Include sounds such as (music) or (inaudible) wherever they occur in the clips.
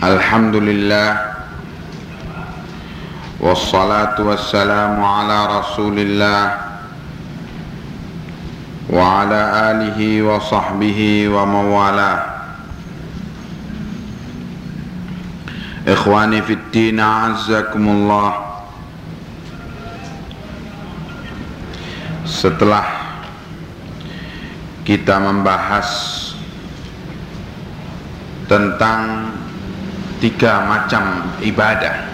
Alhamdulillah. Wassalatu wassalamu ala rasulillah. Wa ala alihi wa sahbihi wa mawala. Ikhwani fit din azzakumullah Setelah kita membahas tentang tiga macam ibadah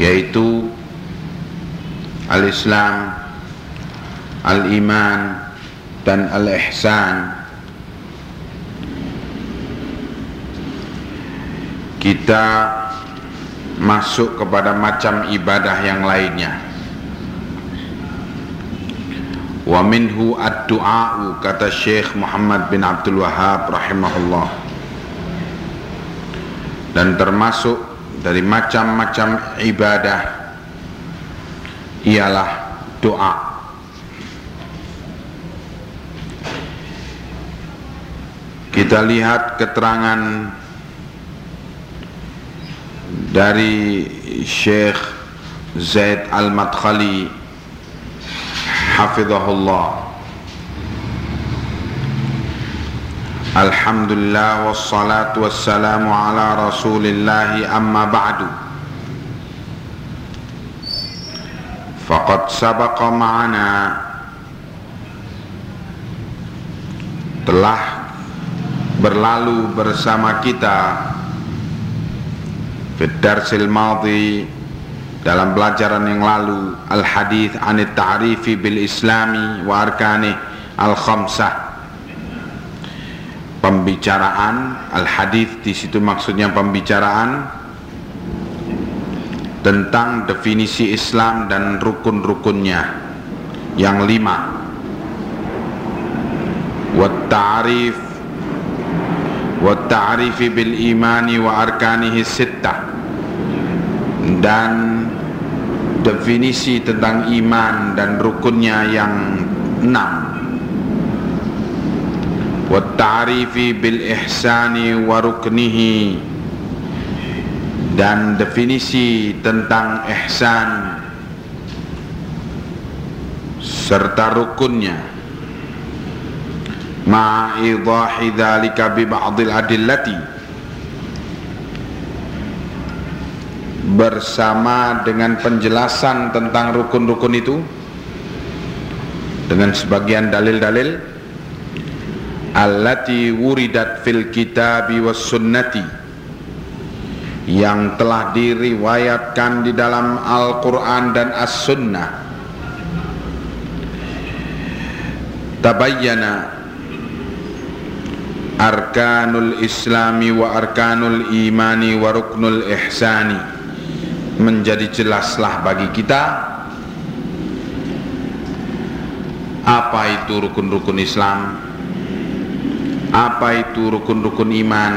yaitu al-Islam, al-iman dan al-ihsan. Kita masuk kepada macam ibadah yang lainnya. Wa minhu ad-du'a'u kata Syekh Muhammad bin Abdul Wahab rahimahullah dan termasuk dari macam-macam ibadah ialah doa. Kita lihat keterangan dari Syekh Zaid Al-Madkhali hafizahullah Alhamdulillah wassalatu wassalamu ala rasulillah amma ba'du. Faqad sabaqa ma'ana. Telah berlalu bersama kita Fidarsil madhi Dalam pelajaran yang lalu Al-hadith anit ta'rifi bil islami wa arkani al-khamsah pembicaraan al hadis di situ maksudnya pembicaraan tentang definisi Islam dan rukun-rukunnya. Yang lima wat ta'rif ta'rifi bil imani wa arkanihi sittah. Dan definisi tentang iman dan rukunnya yang enam والتعريف بالإحسان وركنه dan definisi tentang ihsan serta rukunnya ma'idahi dhalika bi ba'dil adillati bersama dengan penjelasan tentang rukun-rukun itu dengan sebagian dalil-dalil allati wuridat fil kitabi was sunnati yang telah diriwayatkan di dalam Al-Quran dan As-Sunnah. Tabayyana arkanul islami wa arkanul imani wa ruknul ihsani menjadi jelaslah bagi kita apa itu rukun-rukun Islam apa itu rukun-rukun iman?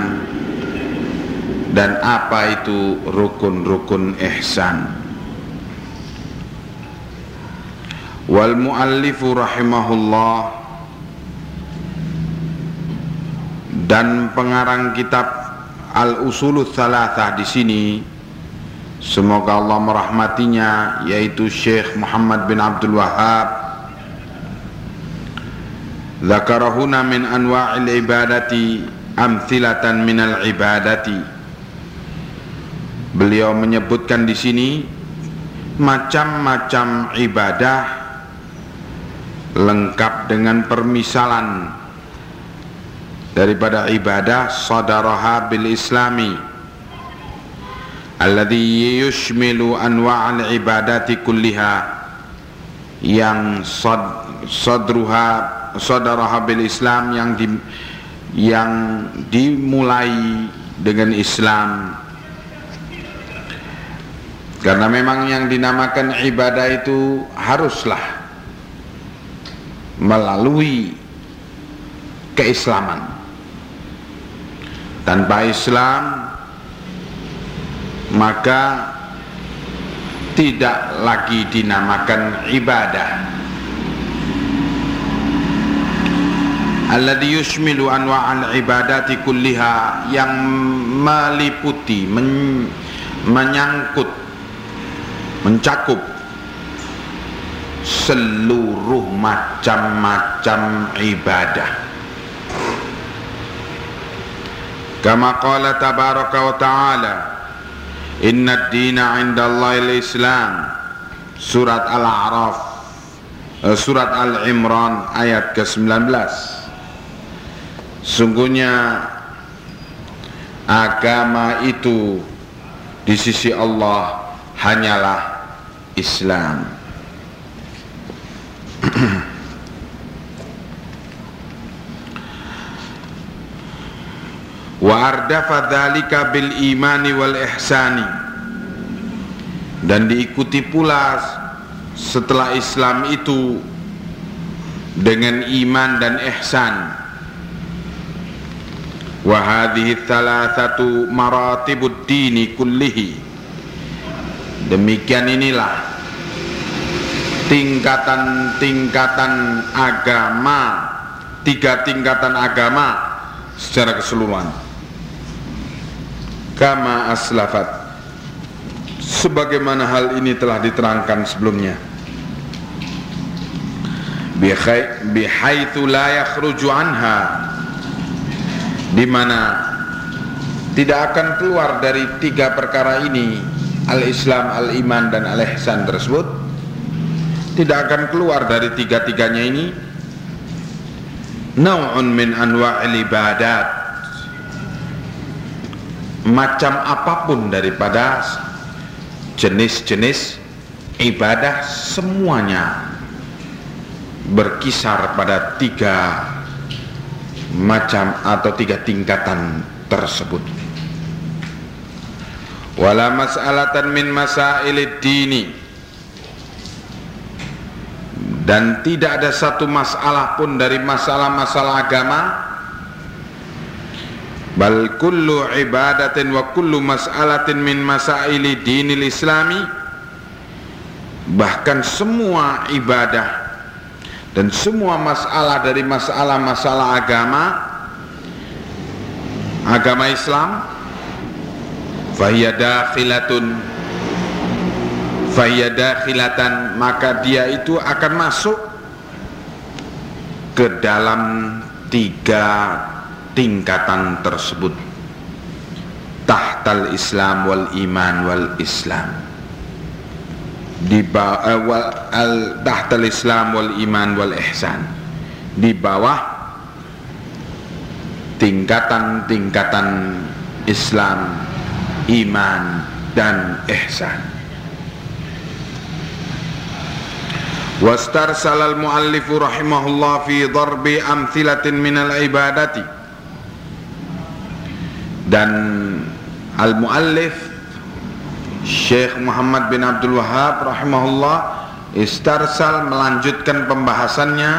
Dan apa itu rukun-rukun ihsan? Wal muallifu rahimahullah. Dan pengarang kitab al usulul thalathah di sini semoga Allah merahmatinya yaitu Syekh Muhammad bin Abdul Wahab Zakarahuna min anwa'il ibadati amthilatan minal ibadati. Beliau menyebutkan di sini macam-macam ibadah lengkap dengan permisalan daripada ibadah sadaraha bil islami alladhi yushmilu anwa'al ibadati kulliha yang sad, sadruha saudara bil Islam yang di, yang dimulai dengan Islam. Karena memang yang dinamakan ibadah itu haruslah melalui keislaman. Tanpa Islam maka tidak lagi dinamakan ibadah alladhi yushmilu anwa'al ibadati kulliha yang meliputi men, menyangkut mencakup seluruh macam-macam ibadah. Kama qala tabaraka wa ta'ala inna ad-dina 'inda Allahil Islam surat Al-A'raf eh, surat Al-Imran ayat ke-19 sungguhnya agama itu di sisi Allah hanyalah Islam. (clears throat) Wa ardafa dzalika bil imani wal ihsani. Dan diikuti pula setelah Islam itu dengan iman dan ihsan wa hadhihi thalathatu maratibud dini kullihi. Demikian inilah tingkatan-tingkatan agama tiga tingkatan agama secara keseluruhan. Kama aslafat. Sebagaimana hal ini telah diterangkan sebelumnya. Bihaitsu la yakhruju anha di mana tidak akan keluar dari tiga perkara ini al-Islam, al-iman dan al-ihsan tersebut tidak akan keluar dari tiga-tiganya ini nau'un min anwa'il ibadat macam apa pun daripada jenis-jenis ibadah semuanya berkisar pada tiga macam atau tiga tingkatan tersebut. Wala mas'alatan min masailid dini dan tidak ada satu masalah pun dari masalah-masalah agama. Bal kullu ibadatin wa kullu mas'alatin min masaili dinil islami. Bahkan semua ibadah dan semua masalah dari masalah-masalah agama agama Islam fahiya dakhilatun fahiya dakhilatan maka dia itu akan masuk ke dalam tiga tingkatan tersebut. Tahtal Islam wal iman wal Islam di bawah uh, wal, al tahtal Islam wal iman wal ihsan. Di bawah tingkatan-tingkatan Islam iman dan ihsan. Wastarsal al-muallif rahimahullah fi darbi amthilatin minal ibadati. Dan al-muallif Syekh Muhammad bin Abdul Wahab rahimahullah istarsal melanjutkan pembahasannya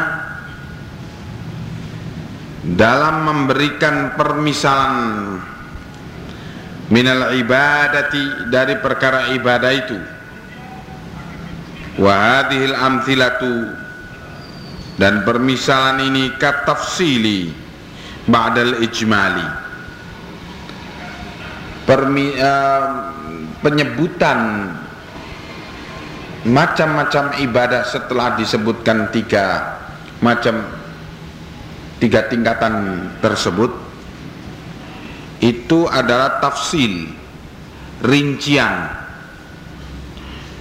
dalam memberikan permisalan minal ibadati dari perkara ibadah itu. Wa amthilatu dan permisalan ini katafsili ba'dal ijmali Permi, uh, penyebutan macam-macam ibadah setelah disebutkan tiga macam tiga tingkatan tersebut itu adalah tafsil rincian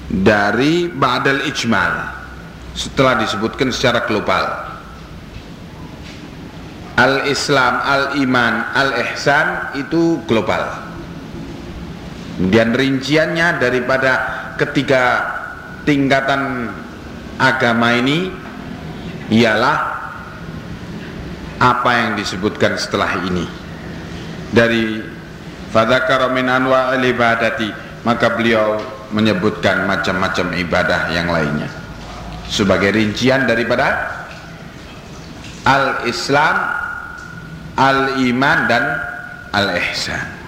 dari ba'dal ijmal setelah disebutkan secara global. Al-islam, al-iman, al-ihsan itu global kemudian rinciannya daripada ketiga tingkatan agama ini ialah apa yang disebutkan setelah ini dari fadzakara min anwa'il ibadati maka beliau menyebutkan macam-macam ibadah yang lainnya sebagai rincian daripada al-Islam, al-iman dan al-ihsan.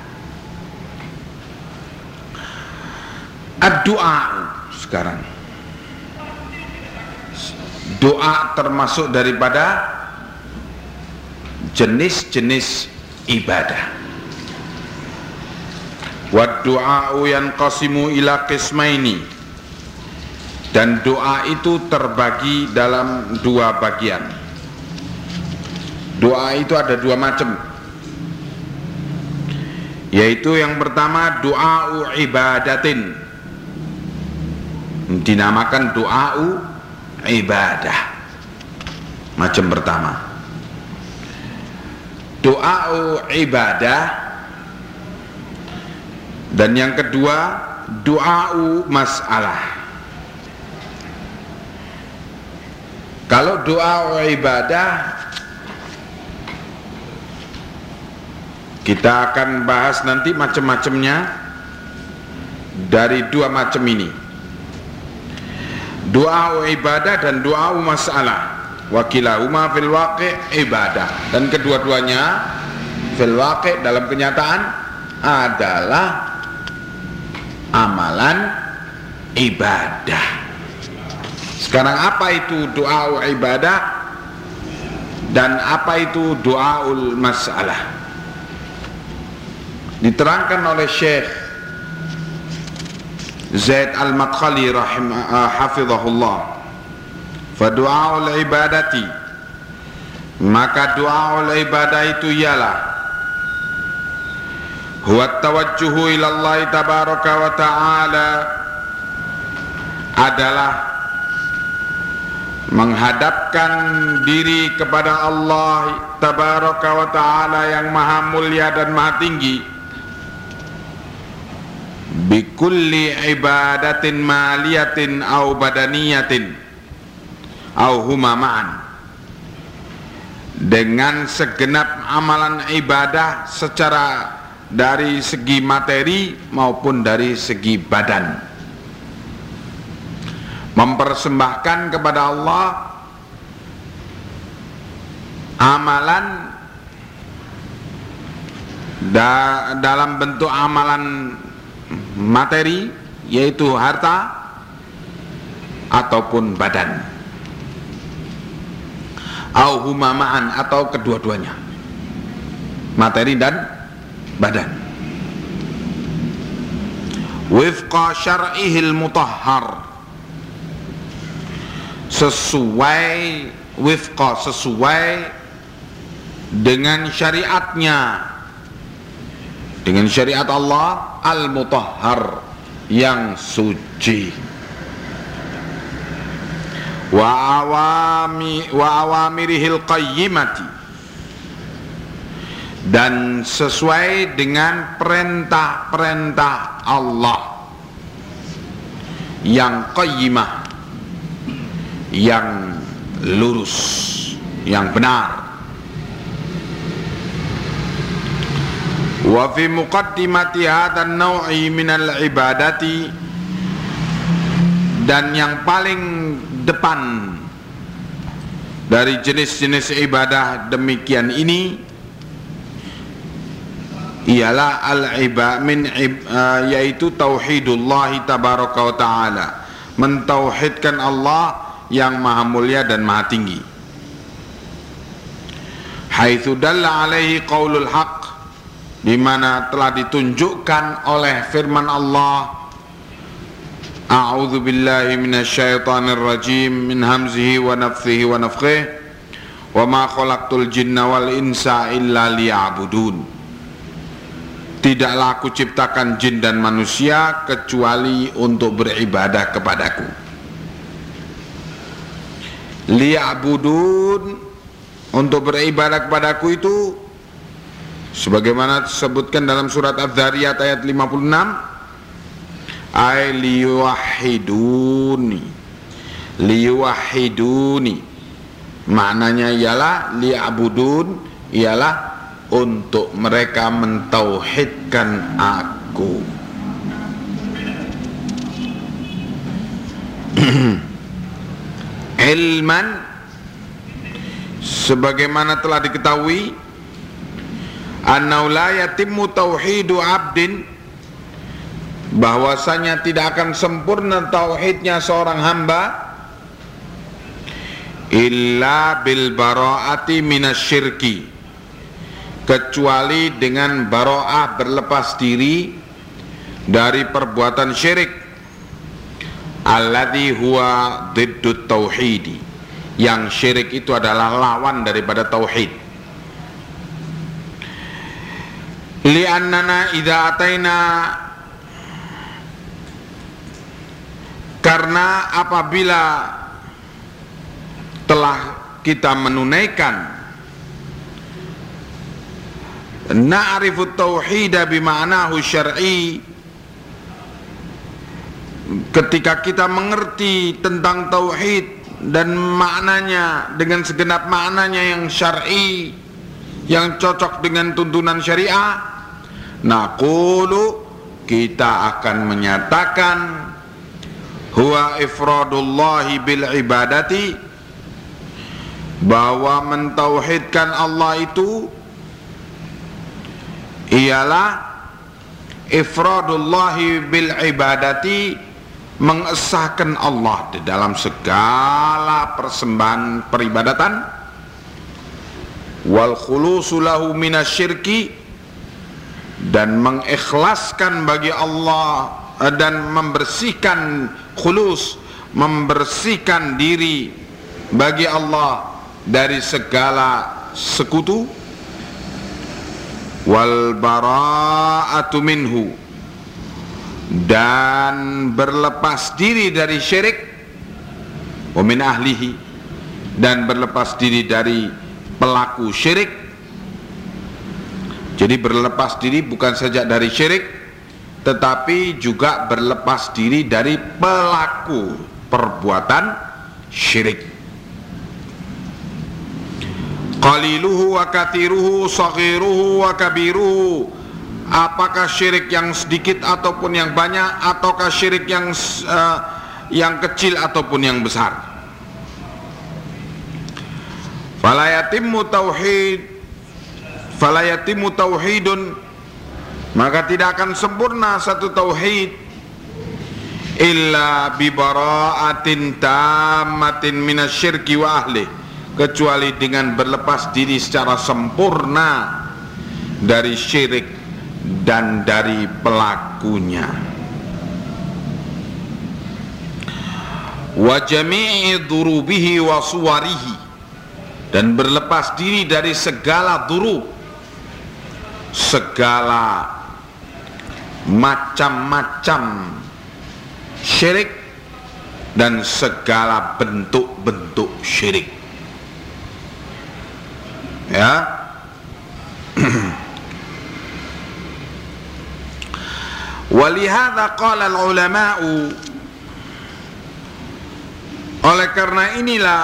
Ad-doa sekarang. Doa termasuk daripada jenis-jenis ibadah. Wa du'a'u yanqasimu ila qismaini. Dan doa itu terbagi dalam dua bagian. Doa itu ada dua macam. Yaitu yang pertama doa ibadatin dinamakan doa ibadah. Macam pertama. Doa ibadah. Dan yang kedua doa masalah. Kalau doa ibadah kita akan bahas nanti macam-macamnya dari dua macam ini. Doa ibadah dan doa masalah. Wakilahuma fil waqi' ibadah dan kedua-duanya fil waqi' dalam kenyataan adalah amalan ibadah. Sekarang apa itu doa ibadah dan apa itu doaul masalah? Diterangkan oleh Syekh Zaid Al-Madkhali rahimah uh, hafizahullah. Fa doaul ibadati maka doaul ibadah itu ialah huwa tawajjuhu ila Allah tabaraka wa ta'ala adalah menghadapkan diri kepada Allah tabaraka wa taala yang maha mulia dan maha tinggi bikulli ibadatin maliyatin au badaniyatin au huma ma'an. Dengan segenap amalan ibadah secara dari segi materi maupun dari segi badan. Mempersembahkan kepada Allah amalan da dalam bentuk amalan materi yaitu harta ataupun badan. Au humamaan atau kedua-duanya. Materi dan badan. Wifqa syar'ihil mutahhar. Sesuai wifqa sesuai dengan syariatnya. Dengan syariat Allah al-mutahhar yang suci. Wa awami wa awamirihil qayyimati. Dan sesuai dengan perintah-perintah Allah. Yang qayyimah yang lurus, yang benar. Wa fi muqaddimati hadzal naw'i minal ibadati. Dan yang paling depan dari jenis-jenis ibadah demikian ini ialah al-iba min uh, yaitu tauhidullah tabaraka wa taala. Mentauhidkan Allah yang maha mulia dan maha tinggi. Haitsu dalla alaihi qaulul haq di mana telah ditunjukkan oleh firman Allah A'udzu billahi minasyaitonir rajim min hamzihi wa nafthihi wa nafthihi wa ma khalaqtul jinna wal insa illa liya'budun. Tidaklah aku ciptakan jin dan manusia kecuali untuk beribadah kepadaku. Liya'budun untuk beribadah kepadaku itu sebagaimana disebutkan dalam surat Az-Zariyat ayat 56 ay liyuwahiduni liyuwahiduni maknanya ialah liya'budun ialah untuk mereka mentauhidkan aku. (clears throat) Ilman sebagaimana telah diketahui annahu la yatimmu tauhidu abdin. Bahwasanya tidak akan sempurna tauhidnya seorang hamba. Illa bil bara'ati minasyirki kecuali dengan baro'ah berlepas diri dari perbuatan syirik. Alladhi huwa diddut tauhidi. Yang syirik itu adalah lawan daripada tauhid li'annana idza ataina. Karena apabila telah kita menunaikan na'rifu tauhida bima'nahu syar'i ketika kita mengerti tentang tauhid dan maknanya dengan segenap maknanya yang syar'i yang cocok dengan tuntunan syariah naqulu kita akan menyatakan huwa ifradullahi bil ibadati bahwa mentauhidkan Allah itu ialah ifradullahi bil ibadati mengesahkan Allah di dalam segala persembahan peribadatan. Wal khulusu lahu minasyirki dan mengikhlaskan bagi Allah dan membersihkan khulus membersihkan diri bagi Allah dari segala sekutu. Wal bara'atu minhu dan berlepas diri dari syirik wa min ahlihi dan berlepas diri dari pelaku syirik jadi berlepas diri bukan saja dari syirik tetapi juga berlepas diri dari pelaku perbuatan syirik. Qaliluhu wa kathiruhu saghiruhu wa kabiruhu. Apakah syirik yang sedikit ataupun yang banyak ataukah syirik yang uh, yang kecil ataupun yang besar? Fala yatimmu tauhid fala yatimmu tauhidun. Maka tidak akan sempurna satu tauhid. Illa bi bara'atin tammatin minasyirki wa ahlihi kecuali dengan berlepas diri secara sempurna dari syirik dan dari pelakunya. Wa jami'i durubihi wa suwarihi. Dan berlepas diri dari segala durub segala macam-macam syirik dan segala bentuk-bentuk syirik. Ya. (clears throat) Walihada qala ulama'u Oleh karena inilah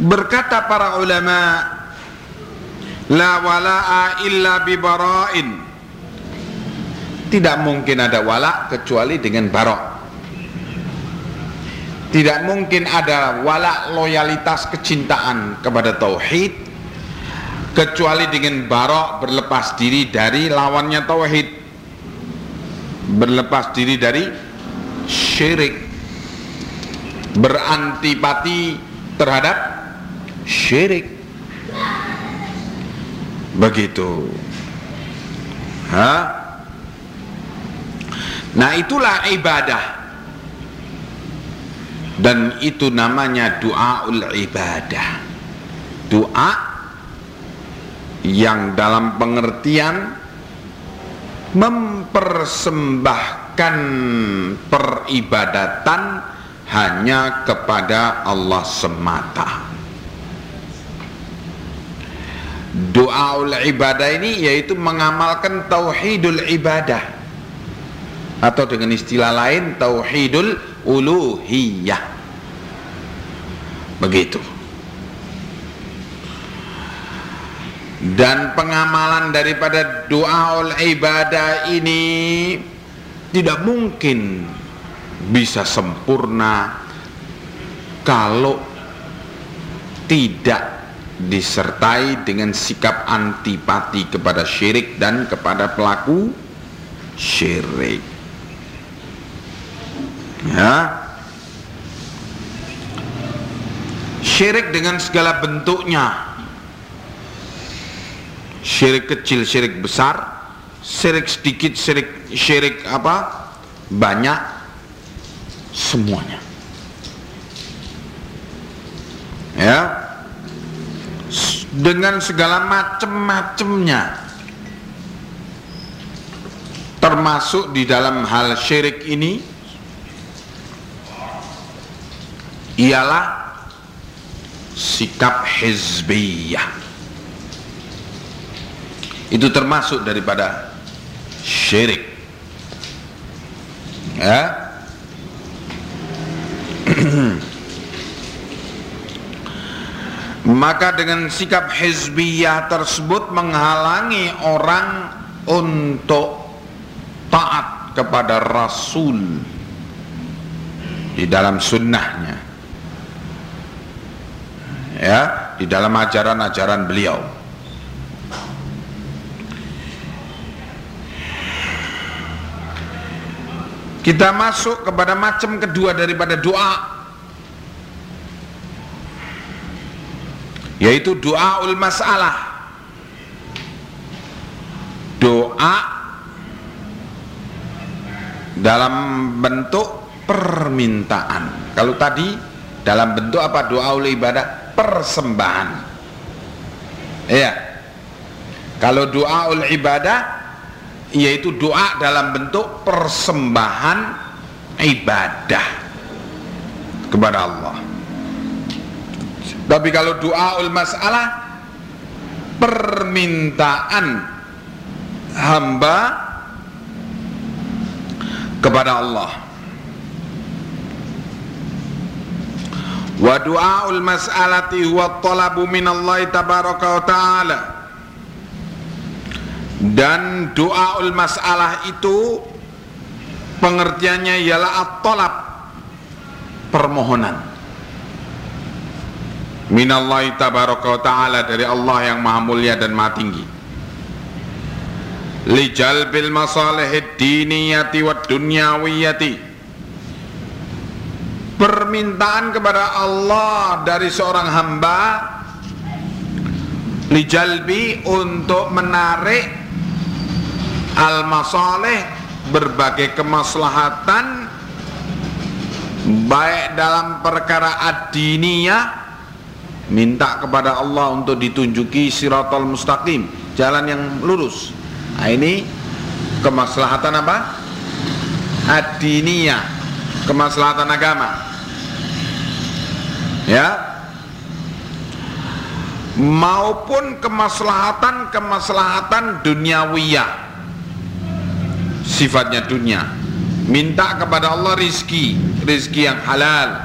berkata para ulama la wala'a illa bi bara'in. Tidak mungkin ada wala kecuali dengan barok. Tidak mungkin ada wala loyalitas kecintaan kepada tauhid kecuali dengan barok berlepas diri dari lawannya tauhid. Berlepas diri dari syirik. Berantipati terhadap syirik begitu. Ha? nah itulah ibadah. Dan itu namanya doaul ibadah. Doa yang dalam pengertian mempersembahkan peribadatan hanya kepada Allah semata doaul ibadah ini yaitu mengamalkan tauhidul ibadah. Atau dengan istilah lain tauhidul uluhiyah. Begitu. Dan pengamalan daripada doa ul ibadah ini tidak mungkin bisa sempurna kalau tidak disertai dengan sikap antipati kepada syirik dan kepada pelaku syirik ya syirik dengan segala bentuknya syirik kecil, syirik besar, syirik sedikit, syirik syirik apa? banyak semuanya. Ya. Dengan segala macam-macamnya. Termasuk di dalam hal syirik ini ialah sikap hizbiyah. Itu termasuk daripada syirik. Ya (clears throat) maka dengan sikap hizbiyah tersebut menghalangi orang untuk taat kepada Rasul di dalam sunnahnya ya di dalam ajaran-ajaran beliau. Kita masuk kepada macam kedua daripada doa yaitu doa ul masalah. Doa dalam bentuk permintaan. Kalau tadi dalam bentuk apa doa ul ibadah? persembahan ya kalau doa ul ibadah yaitu doa dalam bentuk persembahan ibadah kepada Allah tapi kalau doa ul masalah permintaan hamba kepada Allah. Wa du'aul mas'alati huwa talabu minallahi tabaraka wa ta'ala. Dan doaul masalah itu pengertiannya ialah at-talab permohonan minallahi tabaraka ta'ala dari Allah yang maha mulia dan maha tinggi. Lijalbil masalihid diniyati wa dunyawiyati. Permintaan kepada Allah dari seorang hamba lijalbi untuk menarik al-masalih berbagai kemaslahatan baik dalam perkara ad-diniyah minta kepada Allah untuk ditunjuki siratal mustaqim jalan yang lurus. Nah ini kemaslahatan apa? ad-diniyah kemaslahatan agama. Ya. Maupun kemaslahatan-kemaslahatan duniawiyah. Sifatnya dunia. Minta kepada Allah rizki rizki yang halal.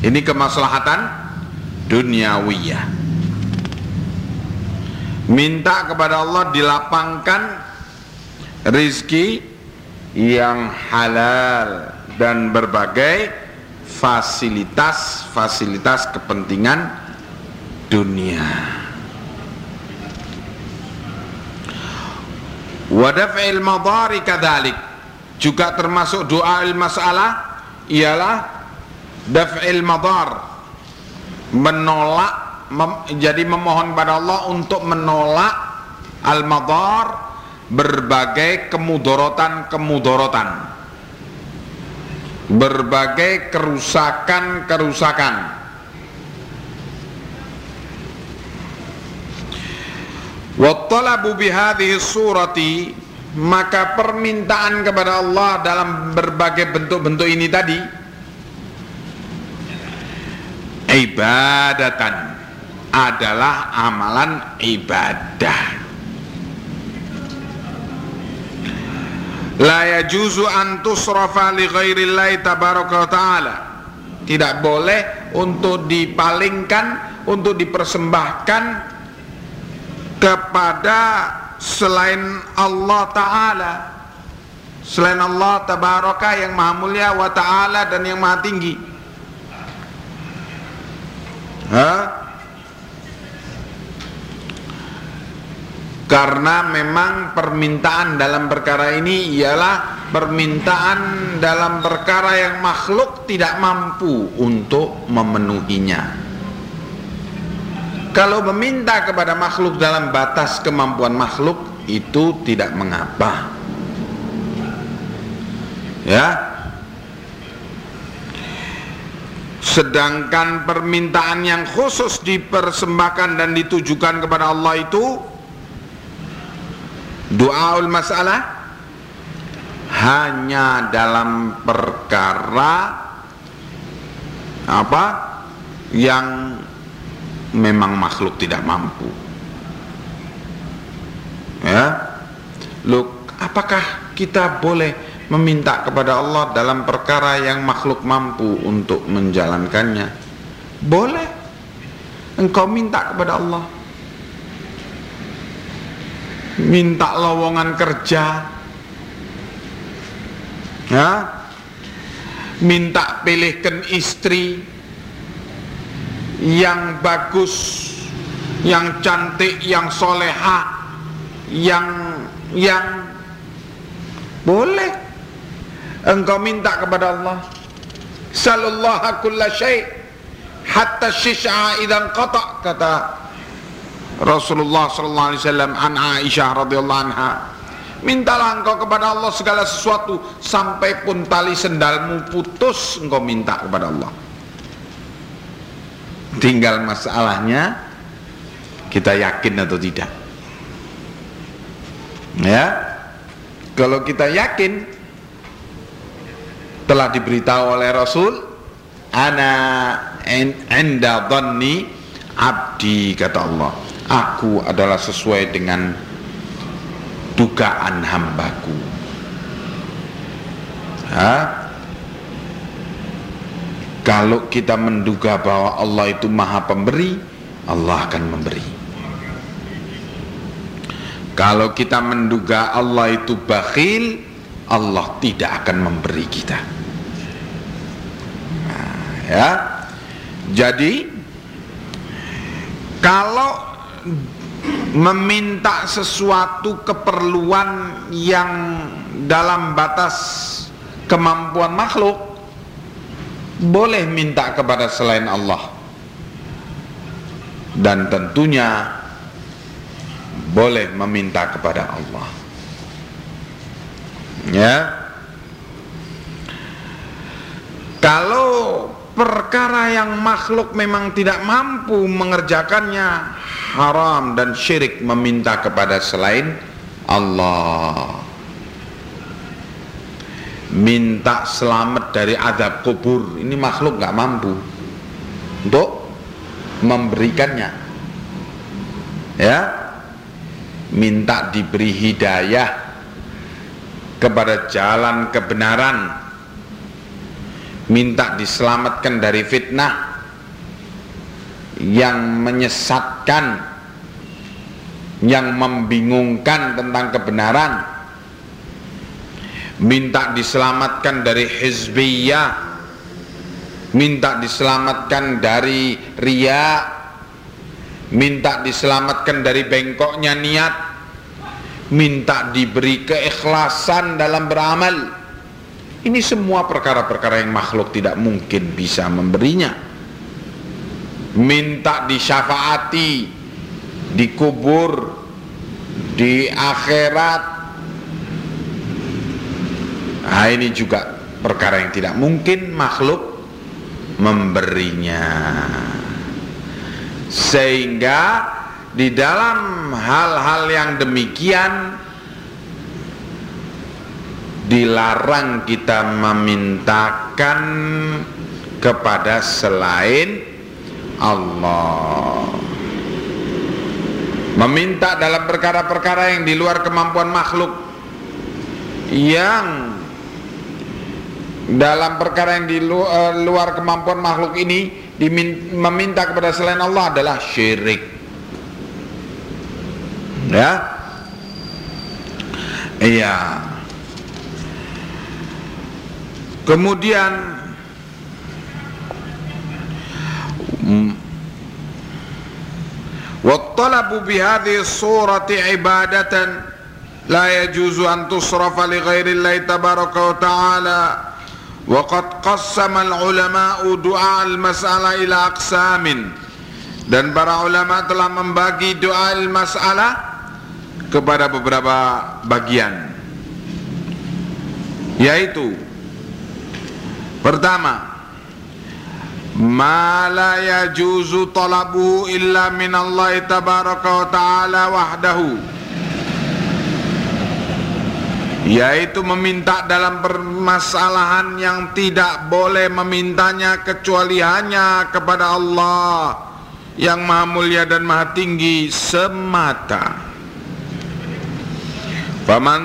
Ini kemaslahatan duniawiyah. Minta kepada Allah dilapangkan rizki yang halal dan berbagai fasilitas-fasilitas kepentingan dunia. Wadaf'il madari kadalik juga termasuk doa il masalah ialah daf'il madar menolak mem, jadi memohon pada Allah untuk menolak al madar berbagai kemudorotan-kemudorotan. Berbagai kerusakan-kerusakan. Wattalabu surati maka permintaan kepada Allah dalam berbagai bentuk-bentuk ini tadi ibadatan adalah amalan ibadah. La yajuzu an tusrafa li ghairillahi tabaraka taala. Tidak boleh untuk dipalingkan untuk dipersembahkan kepada selain Allah taala. Selain Allah tabaraka yang maha mulia wa taala dan yang maha tinggi ha? karena memang permintaan dalam perkara ini ialah permintaan dalam perkara yang makhluk tidak mampu untuk memenuhinya. Kalau meminta kepada makhluk dalam batas kemampuan makhluk itu tidak mengapa. Ya sedangkan permintaan yang khusus dipersembahkan dan ditujukan kepada Allah itu doaul masalah hanya dalam perkara apa? Yang memang makhluk tidak mampu. Ya? Loh, apakah kita boleh meminta kepada Allah dalam perkara yang makhluk mampu untuk menjalankannya. Boleh engkau minta kepada Allah? Minta lowongan kerja? Ya? Minta pilihkan istri yang bagus, yang cantik, yang soleha, yang yang boleh engkau minta kepada Allah. Sallallahu kulla syai' hatta syis'a idan qata kata Rasulullah sallallahu alaihi wasallam an Aisyah radhiyallahu anha. Mintalah engkau kepada Allah segala sesuatu sampai pun tali sendalmu putus engkau minta kepada Allah. Tinggal masalahnya kita yakin atau tidak. Ya. Kalau kita yakin telah diberitahu oleh Rasul ana enda dhanni abdi kata Allah. Aku adalah sesuai dengan dugaan hambaku. Ha? Kalau kita menduga bahwa Allah itu maha pemberi Allah akan memberi Kalau kita menduga Allah itu bakhil Allah tidak akan memberi kita ya. Jadi Kalau Meminta sesuatu keperluan Yang dalam batas Kemampuan makhluk boleh minta kepada selain Allah. Dan tentunya boleh meminta kepada Allah. Ya. Kalau perkara yang makhluk memang tidak mampu mengerjakannya. Haram dan syirik meminta kepada selain Allah. Minta selamat dari adab kubur. Ini makhluk nggak mampu untuk memberikannya. Ya. Minta diberi hidayah kepada jalan kebenaran minta diselamatkan dari fitnah yang menyesatkan yang membingungkan tentang kebenaran. Minta diselamatkan dari hizbiyah. Minta diselamatkan dari ria minta diselamatkan dari bengkoknya niat. Minta diberi keikhlasan dalam beramal ini semua perkara-perkara yang makhluk tidak mungkin bisa memberinya. Minta disyafaati dikubur di akhirat. Nah ini juga perkara yang tidak mungkin makhluk memberinya. Sehingga di dalam hal-hal yang demikian Dilarang kita memintakan kepada selain Allah. Meminta dalam perkara-perkara yang di luar kemampuan makhluk Yang dalam perkara yang di eh, luar kemampuan makhluk ini meminta kepada selain Allah adalah syirik. Ya? Iya Kemudian mm, wattalabu bihadhi surati ibadatan la yajuzu an tusrafa li ghairi Allah tabaraka wa ta'ala wa qad qassama al-ulama'u du'a al-mas'ala ila aqsamin. Dan para ulama telah membagi doa masalah kepada beberapa bagian yaitu pertama ma la yajuzu talabu illa min Allah tabaraka wa ta'ala wahdahu. Yaitu meminta dalam permasalahan yang tidak boleh memintanya kecuali hanya kepada Allah yang maha mulia dan maha tinggi semata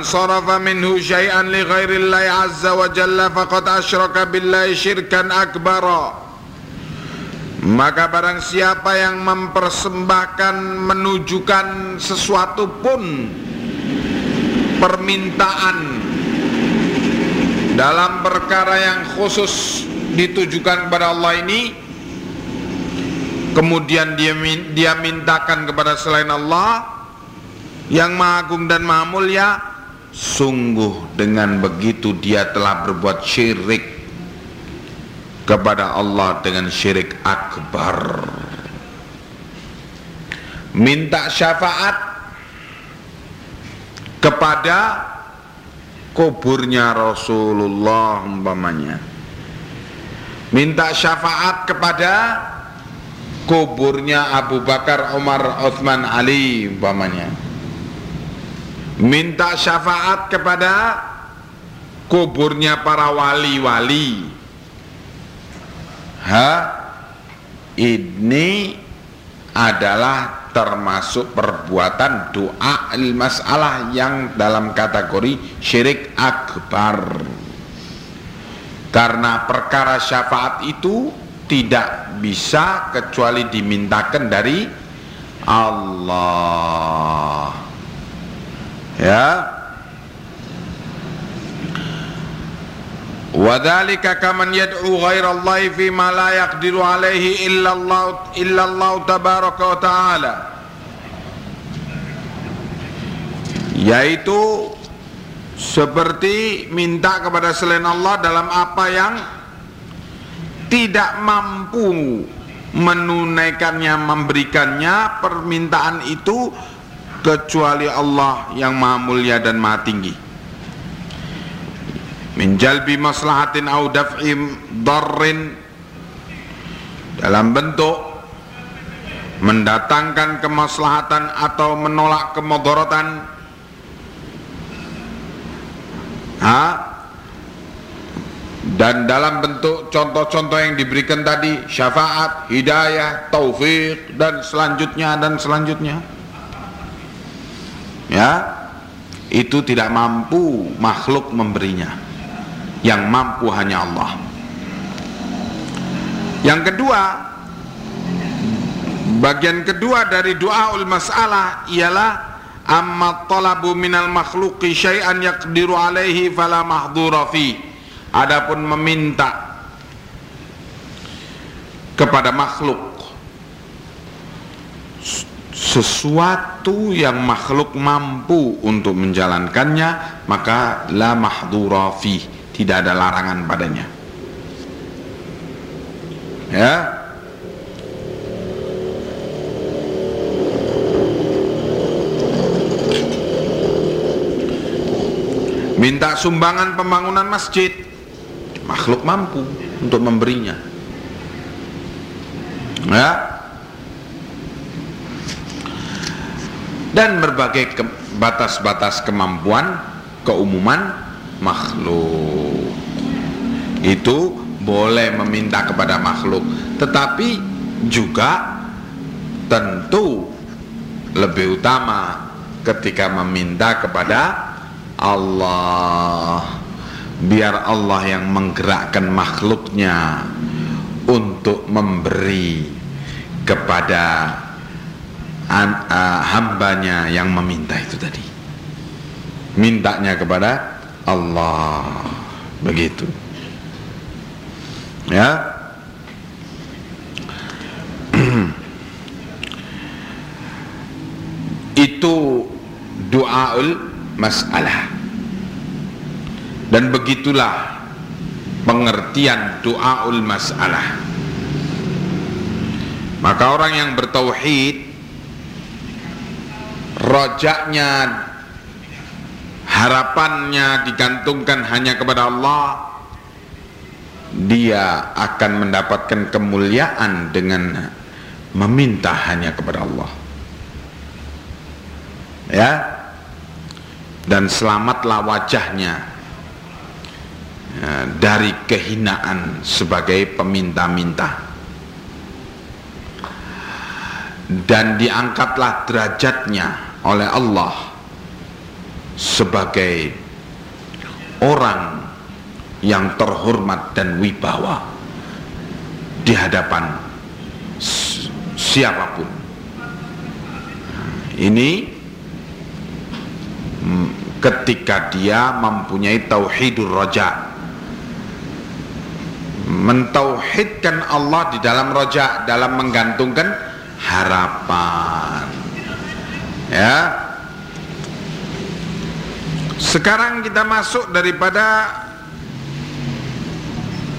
Sarafa minhu syai'an li ghairillahi azza wa jalla faqad asyraka billahi syirkan akbara. Maka barang siapa yang mempersembahkan menujukan sesuatu pun permintaan dalam perkara yang khusus ditujukan kepada Allah ini kemudian dia dia mintakan kepada selain Allah yang Maha Agung dan Maha Mulia sungguh dengan begitu dia telah berbuat syirik kepada Allah dengan syirik akbar. Minta syafaat kepada kuburnya Rasulullah umpamanya. Minta syafaat kepada kuburnya Abu Bakar Umar Uthman Ali umpamanya minta syafaat kepada kuburnya para wali-wali. Ha? Ini adalah termasuk perbuatan doa masalah yang dalam kategori syirik akbar. Karena perkara syafaat itu tidak bisa kecuali dimintakan dari Allah ya Wadhalika kaman yad'u ghairallahi fi ma la yaqdiru alaihi illa Allah illa Allah tabaraka wa ta'ala. Yaitu seperti minta kepada selain Allah dalam apa yang tidak mampu menunaikannya, memberikannya permintaan itu kecuali Allah yang maha mulia dan maha tinggi. Min maslahatin au daf'i darrin dalam bentuk mendatangkan kemaslahatan atau menolak kemudaratan. Ha? Dan dalam bentuk contoh-contoh yang diberikan tadi syafaat, hidayah, taufik dan selanjutnya dan selanjutnya ya. Itu tidak mampu makhluk memberinya. Yang mampu hanya Allah. Yang kedua bagian kedua dari doa ul masalah ialah amma talabu minal makhluqi syai'an yaqdiru alaihi fala mahdura fi. Adapun meminta kepada makhluk sesuatu yang makhluk mampu untuk menjalankannya maka la mahdura fi tidak ada larangan padanya. Ya. Minta sumbangan pembangunan masjid. Makhluk mampu untuk memberinya. Ya dan berbagai batas-batas ke kemampuan keumuman makhluk. Itu boleh meminta kepada makhluk tetapi juga tentu lebih utama ketika meminta kepada Allah. Biar Allah yang menggerakkan makhluknya untuk memberi kepada uh, hambanya yang meminta itu tadi. Mintanya kepada Allah. Begitu. Ya. (clears throat) Itu doaul masalah. Dan begitulah pengertian doaul masalah. Maka orang yang bertauhid rojaknya harapannya digantungkan hanya kepada Allah dia akan mendapatkan kemuliaan dengan meminta hanya kepada Allah. Ya. Dan selamatlah wajahnya ya, dari kehinaan sebagai peminta-minta. Dan diangkatlah derajatnya oleh Allah sebagai orang yang terhormat dan wibawa di hadapan siapa pun. Ini mm, ketika dia mempunyai tauhidur roja mentauhidkan Allah di dalam roja dalam menggantungkan harapan ya. Sekarang kita masuk daripada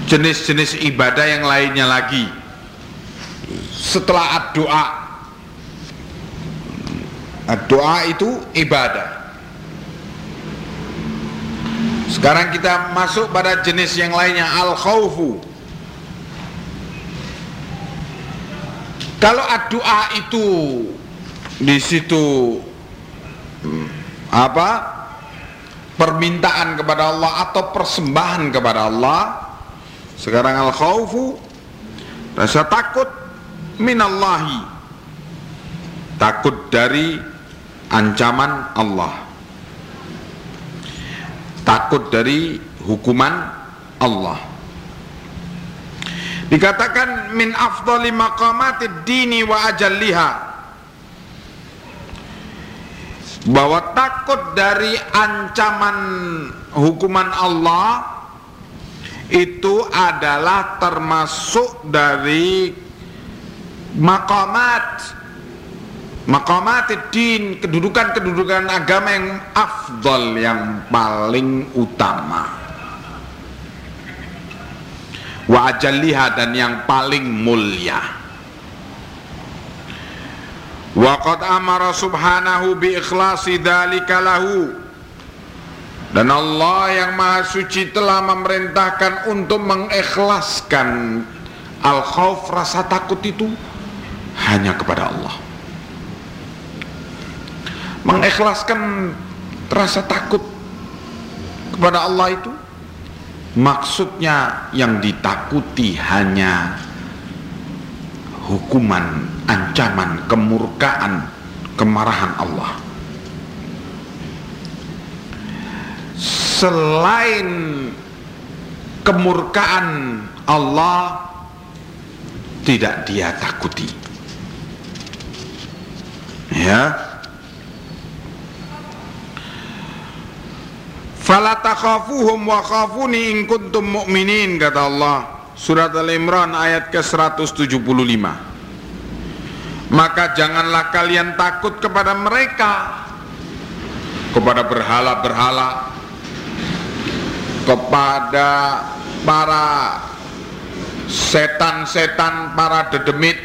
jenis-jenis ibadah yang lainnya lagi. Setelah doa doa itu ibadah. Sekarang kita masuk pada jenis yang lainnya al khawfu kalau doa itu di situ hmm, apa? Permintaan kepada Allah atau persembahan kepada Allah. Sekarang al khawfu rasa takut minallahi. Takut dari ancaman Allah. Takut dari hukuman Allah. Dikatakan min afdali maqamatid dini wa ajalliha bahwa takut dari ancaman hukuman Allah itu adalah termasuk dari maqamat. Maqamat din kedudukan-kedudukan agama yang afdal yang paling utama. Wa ajalliha dan yang paling mulia wa qad amara subhanahu bi ikhlasi dzalika lahu. Dan Allah yang maha suci telah memerintahkan untuk mengikhlaskan al khawf rasa takut itu hanya kepada Allah. Mengikhlaskan rasa takut kepada Allah itu maksudnya yang ditakuti hanya hukuman, ancaman, kemurkaan, kemarahan Allah. Selain kemurkaan Allah tidak dia takuti. Ya. Fala takhafuhum wa khafuni in kuntum mu'minin kata Allah surat Al-Imran ayat ke-175. Maka janganlah kalian takut kepada mereka kepada berhala-berhala kepada para setan-setan, para dedemit,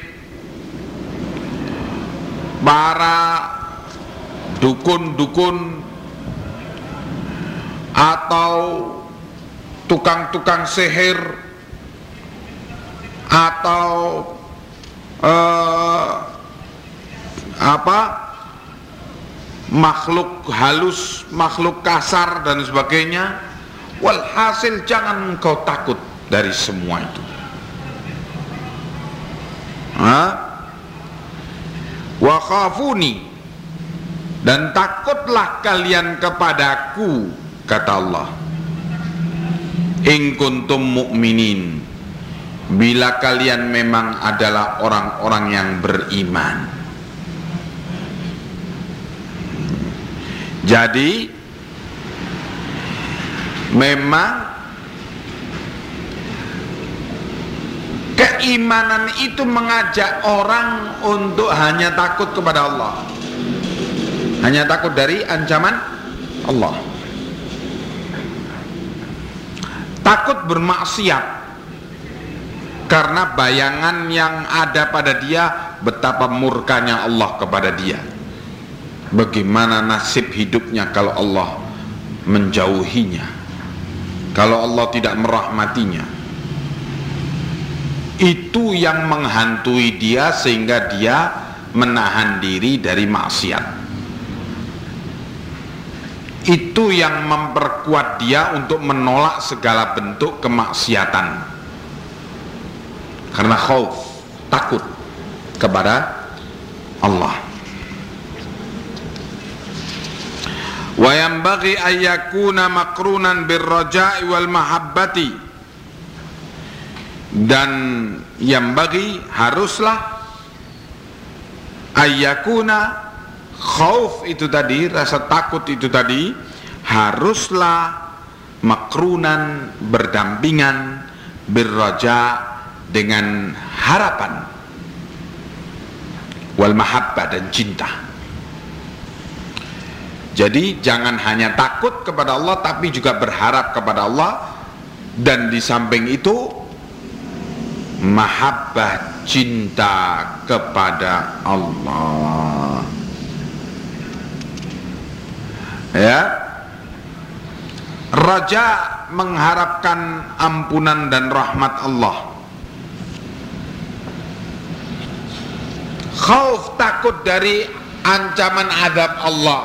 para dukun-dukun atau tukang-tukang sihir atau uh, apa? Makhluk halus, makhluk kasar dan sebagainya. Walhasil jangan engkau takut dari semua itu. Wa khafuni dan takutlah kalian kepadaku kata Allah. In kuntum mu'minin bila kalian memang adalah orang-orang yang beriman. Jadi memang keimanan itu mengajak orang untuk hanya takut kepada Allah. Hanya takut dari ancaman Allah. Takut bermaksiat karena bayangan yang ada pada dia betapa murkanya Allah kepada dia. Bagaimana nasib hidupnya kalau Allah menjauhinya? Kalau Allah tidak merahmatinya? Itu yang menghantui dia sehingga dia menahan diri dari maksiat. Itu yang memperkuat dia untuk menolak segala bentuk kemaksiatan karena khauf takut kepada Allah. Wa yanbaghi ayyakuna makrunan birraja'i wal mahabbati. Dan yang bagi haruslah ayyakuna khauf itu tadi rasa takut itu tadi haruslah makrunan berdampingan berraja dengan harapan wal mahabbah dan cinta. Jadi jangan hanya takut kepada Allah tapi juga berharap kepada Allah. Dan di samping itu mahabbah cinta kepada Allah. Ya. Raja mengharapkan ampunan dan rahmat Allah khauf takut dari ancaman adab Allah.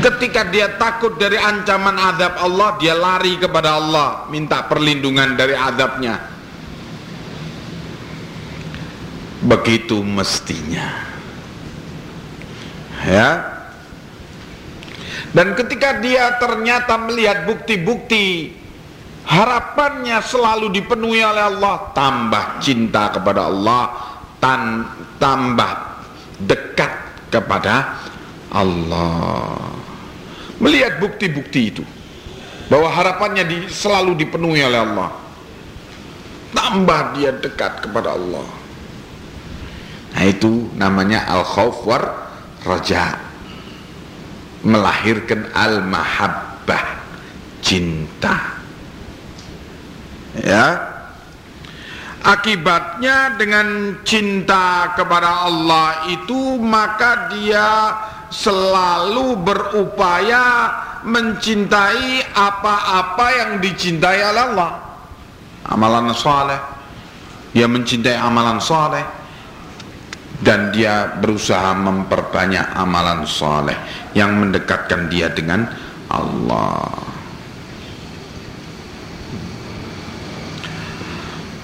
Ketika dia takut dari ancaman adab Allah dia lari kepada Allah minta perlindungan dari adabnya begitu mestinya. Ya. Dan ketika dia ternyata melihat bukti-bukti harapannya selalu dipenuhi oleh Allah, tambah cinta kepada Allah, tan tambah dekat kepada Allah. Melihat bukti-bukti itu bahwa harapannya di, selalu dipenuhi oleh Allah. Tambah dia dekat kepada Allah. Nah itu namanya al-khauf war raja melahirkan al-mahabbah cinta ya akibatnya dengan cinta kepada Allah itu maka dia selalu berupaya mencintai apa-apa yang dicintai oleh Allah. Amalan saleh. Dia mencintai amalan saleh. Dan dia berusaha memperbanyak amalan soleh yang mendekatkan dia dengan Allah.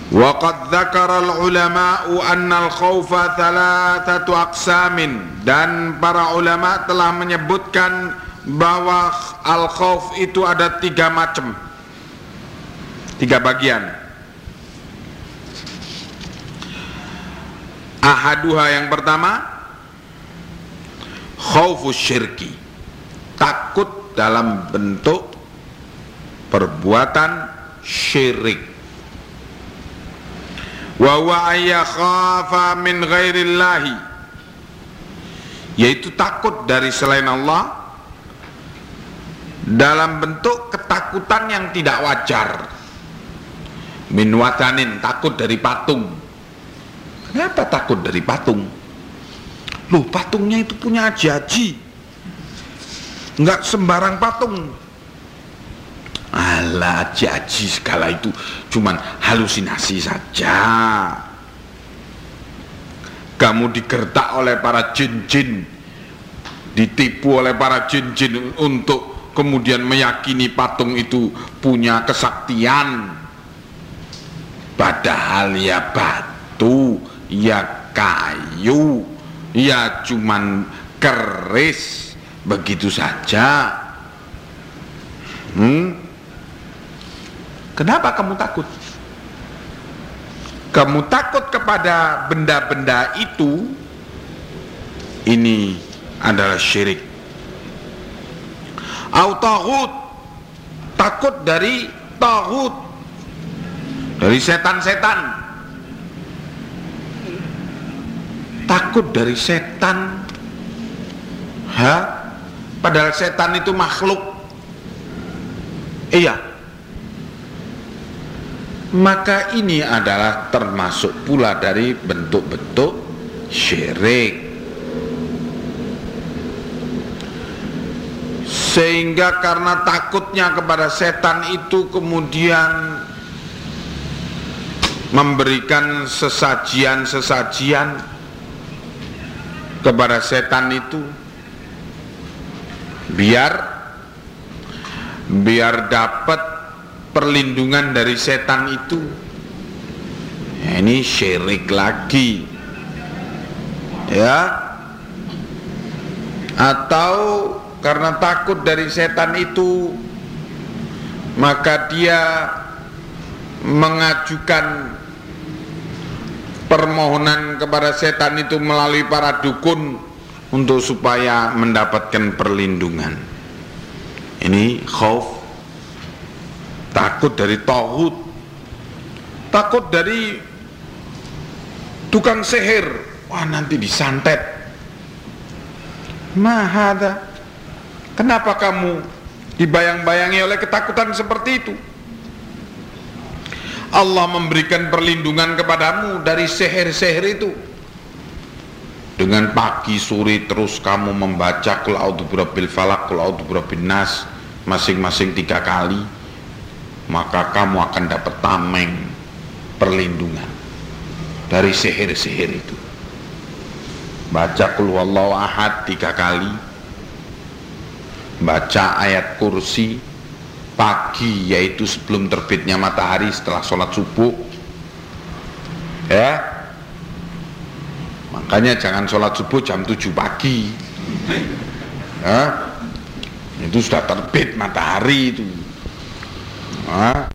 Waqad dzakara al-ulama'u anna al-khawfa thalathatu aqsamin. Dan para ulama telah menyebutkan bahwa al-khawf itu ada tiga macam. Tiga bagian. Ahaduha yang pertama khaufus syirki. Takut dalam bentuk perbuatan syirik wa huwa ayyakhafa min ghairillahi. Yaitu takut dari selain Allah dalam bentuk ketakutan yang tidak wajar. Min watanin takut dari patung. Kenapa takut dari patung? Loh patungnya itu punya jaji Enggak sembarang patung Alah jaji segala itu Cuman halusinasi saja. Kamu digertak oleh para jin-jin Ditipu oleh para jin-jin Untuk kemudian meyakini patung itu punya kesaktian. Padahal ya batu ya kayu ya cuman keris. Begitu saja. Hmm? Kenapa kamu takut? Kamu takut kepada benda-benda itu? Ini adalah syirik. Au takut dari taghut. Dari setan-setan. Takut dari setan. Ha padahal setan itu makhluk. Iya maka ini adalah termasuk pula dari bentuk-bentuk syirik. Sehingga karena takutnya kepada setan itu kemudian memberikan sesajian-sesajian kepada setan itu biar biar dapat perlindungan dari setan itu. Ya, ini syirik lagi. Ya. Atau karena takut dari setan itu maka dia mengajukan permohonan kepada setan itu melalui para dukun untuk supaya mendapatkan perlindungan. Ini khauf takut dari tauhid. Takut dari tukang sihir. Wah nanti disantet. Mahada kenapa kamu dibayang-bayangi oleh ketakutan seperti itu? Allah memberikan perlindungan kepadamu dari sihir-sihir itu. Dengan pagi sore terus kamu membaca kul a'udzu birabbil nas masing-masing tiga kali maka kamu akan dapat tameng perlindungan dari sihir-sihir itu. Baca kul wallahu ahad tiga kali. Baca ayat kursi pagi yaitu sebelum terbitnya matahari setelah sholat subuh. Ya. Makanya jangan sholat subuh jam 7 pagi. Ya itu sudah terbit matahari itu All right?